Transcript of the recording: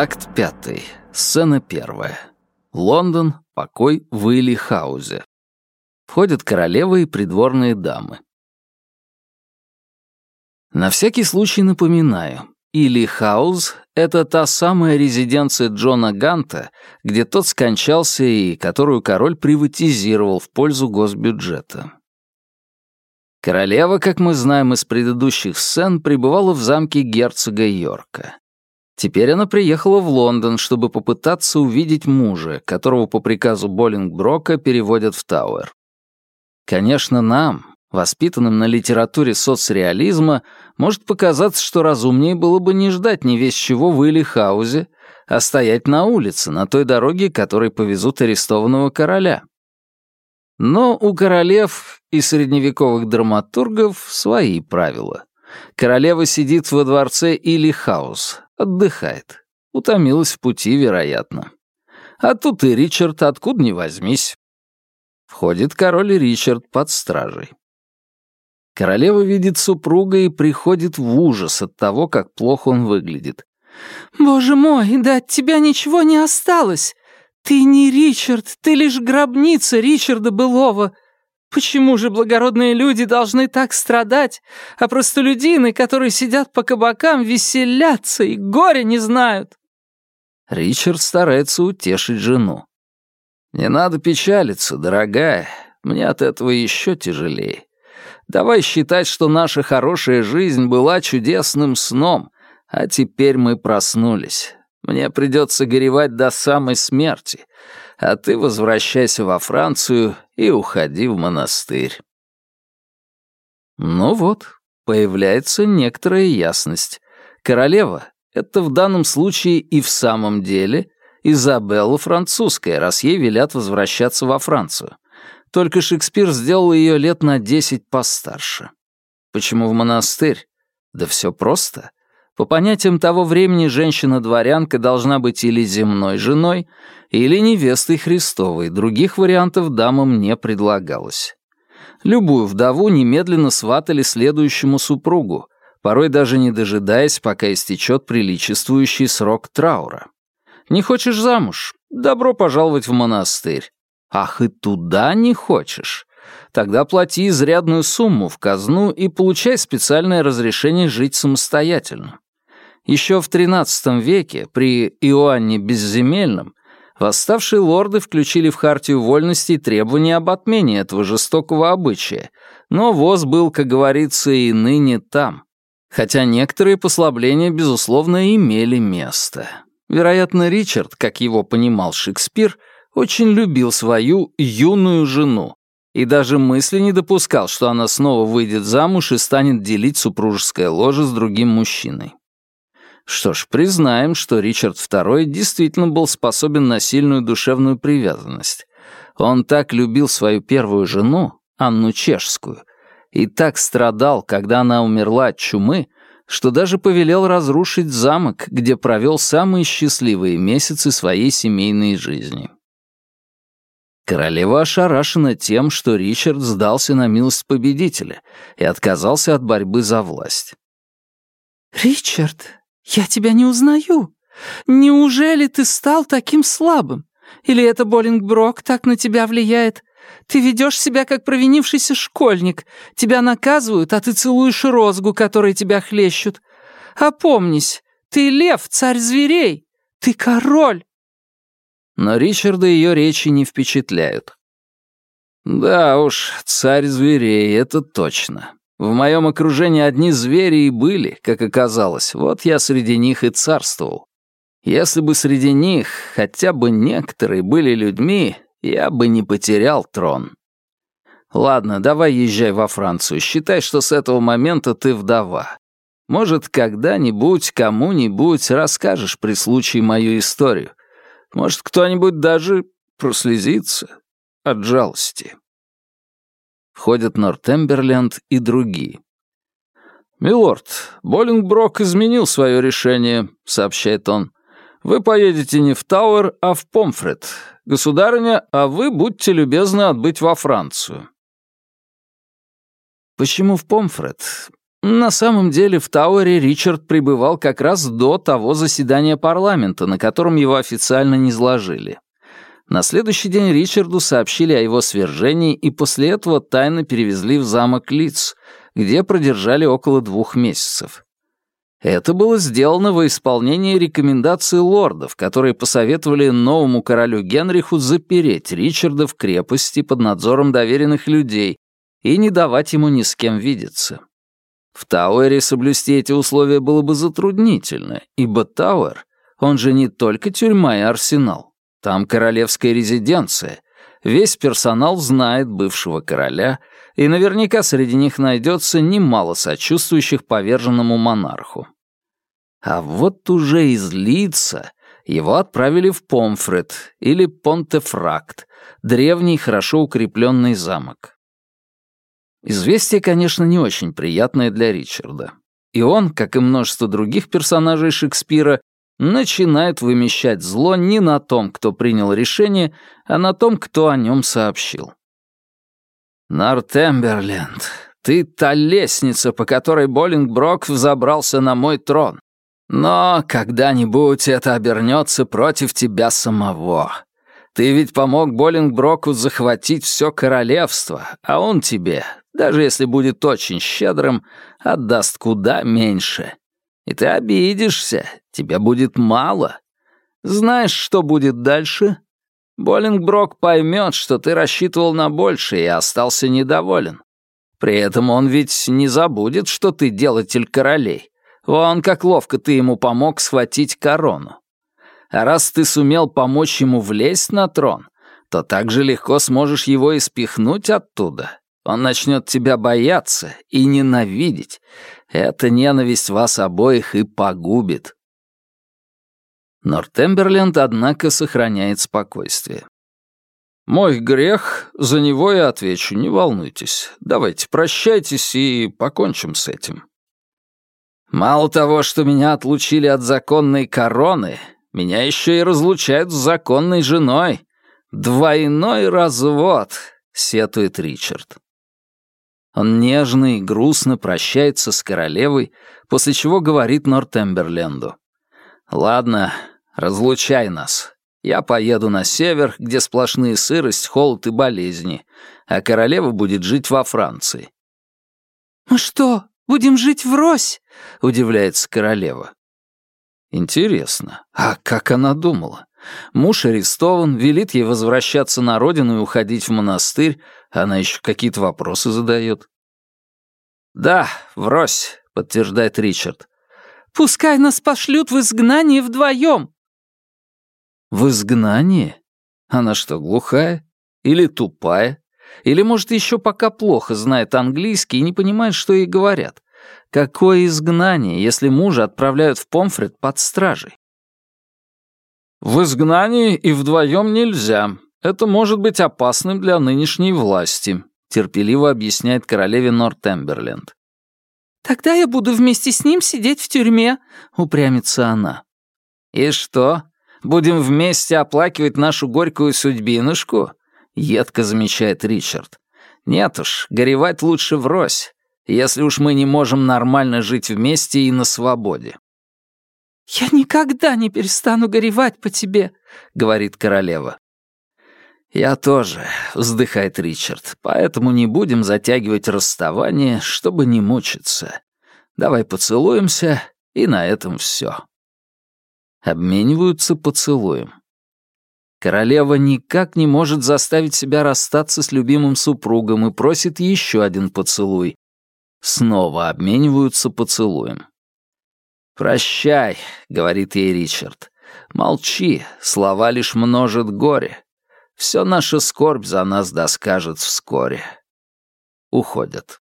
Акт пятый. Сцена первая. Лондон. Покой в Илли-хаузе. Входят королева и придворные дамы. На всякий случай напоминаю. Илли-хаус — это та самая резиденция Джона Ганта, где тот скончался и которую король приватизировал в пользу госбюджета. Королева, как мы знаем из предыдущих сцен, пребывала в замке герцога Йорка. Теперь она приехала в Лондон, чтобы попытаться увидеть мужа, которого по приказу Боллингброка переводят в Тауэр. Конечно, нам, воспитанным на литературе соцреализма, может показаться, что разумнее было бы не ждать ни весь чего в Илли-хаузе, а стоять на улице, на той дороге, которой повезут арестованного короля. Но у королев и средневековых драматургов свои правила. Королева сидит во дворце или хаус, отдыхает. Утомилась в пути, вероятно. А тут и Ричард, откуда ни возьмись. Входит король Ричард под стражей. Королева видит супруга и приходит в ужас от того, как плохо он выглядит. «Боже мой, да от тебя ничего не осталось! Ты не Ричард, ты лишь гробница Ричарда былого!» Почему же благородные люди должны так страдать, а простолюдины, которые сидят по кабакам, веселятся и горя не знают?» Ричард старается утешить жену. «Не надо печалиться, дорогая. Мне от этого еще тяжелее. Давай считать, что наша хорошая жизнь была чудесным сном, а теперь мы проснулись. Мне придется горевать до самой смерти, а ты возвращайся во Францию и уходи в монастырь. Ну вот, появляется некоторая ясность. Королева — это в данном случае и в самом деле Изабелла французская, раз ей велят возвращаться во Францию. Только Шекспир сделал ее лет на десять постарше. Почему в монастырь? Да все просто. По понятиям того времени женщина-дворянка должна быть или земной женой, или невестой Христовой, других вариантов дамам не предлагалось. Любую вдову немедленно сватали следующему супругу, порой даже не дожидаясь, пока истечет приличествующий срок траура. Не хочешь замуж? Добро пожаловать в монастырь. Ах, и туда не хочешь? Тогда плати изрядную сумму в казну и получай специальное разрешение жить самостоятельно. Еще в XIII веке, при Иоанне Безземельном, восставшие лорды включили в Хартию вольностей требования об отмене этого жестокого обычая, но ВОЗ был, как говорится, и ныне там. Хотя некоторые послабления, безусловно, имели место. Вероятно, Ричард, как его понимал Шекспир, очень любил свою юную жену и даже мысли не допускал, что она снова выйдет замуж и станет делить супружеское ложе с другим мужчиной. Что ж, признаем, что Ричард II действительно был способен на сильную душевную привязанность. Он так любил свою первую жену, Анну Чешскую, и так страдал, когда она умерла от чумы, что даже повелел разрушить замок, где провел самые счастливые месяцы своей семейной жизни. Королева ошарашена тем, что Ричард сдался на милость победителя и отказался от борьбы за власть. «Ричард, «Я тебя не узнаю. Неужели ты стал таким слабым? Или это Боллингброк так на тебя влияет? Ты ведешь себя как провинившийся школьник. Тебя наказывают, а ты целуешь розгу, которой тебя хлещут. Опомнись, ты лев, царь зверей. Ты король!» Но Ричарда ее речи не впечатляют. «Да уж, царь зверей, это точно. В моем окружении одни звери и были, как оказалось, вот я среди них и царствовал. Если бы среди них хотя бы некоторые были людьми, я бы не потерял трон. Ладно, давай езжай во Францию, считай, что с этого момента ты вдова. Может, когда-нибудь кому-нибудь расскажешь при случае мою историю. Может, кто-нибудь даже прослезится от жалости. Входят Нортемберленд и другие. «Милорд, Боллингброк изменил свое решение», — сообщает он. «Вы поедете не в Тауэр, а в Помфред. Государыня, а вы будьте любезны отбыть во Францию». Почему в Помфред? На самом деле в Тауэре Ричард пребывал как раз до того заседания парламента, на котором его официально не изложили. На следующий день Ричарду сообщили о его свержении и после этого тайно перевезли в замок Лиц, где продержали около двух месяцев. Это было сделано во исполнение рекомендаций лордов, которые посоветовали новому королю Генриху запереть Ричарда в крепости под надзором доверенных людей и не давать ему ни с кем видеться. В Тауэре соблюсти эти условия было бы затруднительно, ибо Тауэр, он же не только тюрьма и арсенал, там королевская резиденция, весь персонал знает бывшего короля — и наверняка среди них найдется немало сочувствующих поверженному монарху. А вот уже из Лица его отправили в Помфред или Понтефракт, древний, хорошо укрепленный замок. Известие, конечно, не очень приятное для Ричарда. И он, как и множество других персонажей Шекспира, начинает вымещать зло не на том, кто принял решение, а на том, кто о нем сообщил. «Нортемберленд, ты та лестница, по которой Боллингброк взобрался на мой трон. Но когда-нибудь это обернется против тебя самого. Ты ведь помог Боллингброку захватить все королевство, а он тебе, даже если будет очень щедрым, отдаст куда меньше. И ты обидишься, тебе будет мало. Знаешь, что будет дальше?» Боллингброк поймет, что ты рассчитывал на большее и остался недоволен. При этом он ведь не забудет, что ты делатель королей. Вон как ловко ты ему помог схватить корону. А раз ты сумел помочь ему влезть на трон, то так же легко сможешь его испихнуть оттуда. Он начнет тебя бояться и ненавидеть. Эта ненависть вас обоих и погубит. Нортемберленд, однако, сохраняет спокойствие. «Мой грех, за него я отвечу, не волнуйтесь. Давайте прощайтесь и покончим с этим». «Мало того, что меня отлучили от законной короны, меня еще и разлучают с законной женой. Двойной развод», — сетует Ричард. Он нежно и грустно прощается с королевой, после чего говорит Нортемберленду. «Ладно, разлучай нас. Я поеду на север, где сплошные сырость, холод и болезни, а королева будет жить во Франции». «Мы что, будем жить врозь?» — удивляется королева. Интересно, а как она думала? Муж арестован, велит ей возвращаться на родину и уходить в монастырь, она еще какие-то вопросы задает. «Да, врозь», — подтверждает Ричард. Пускай нас пошлют в изгнание вдвоем!» «В изгнание? Она что, глухая? Или тупая? Или, может, еще пока плохо знает английский и не понимает, что ей говорят? Какое изгнание, если мужа отправляют в Помфред под стражей?» «В изгнании и вдвоем нельзя. Это может быть опасным для нынешней власти», терпеливо объясняет королеве Нортемберленд. «Тогда я буду вместе с ним сидеть в тюрьме», — упрямится она. «И что, будем вместе оплакивать нашу горькую судьбинушку?» — едко замечает Ричард. «Нет уж, горевать лучше врозь, если уж мы не можем нормально жить вместе и на свободе». «Я никогда не перестану горевать по тебе», — говорит королева. «Я тоже», — вздыхает Ричард, «поэтому не будем затягивать расставание, чтобы не мучиться. Давай поцелуемся, и на этом все». Обмениваются поцелуем. Королева никак не может заставить себя расстаться с любимым супругом и просит еще один поцелуй. Снова обмениваются поцелуем. «Прощай», — говорит ей Ричард. «Молчи, слова лишь множат горе. Все наша скорбь за нас доскажет вскоре. Уходят.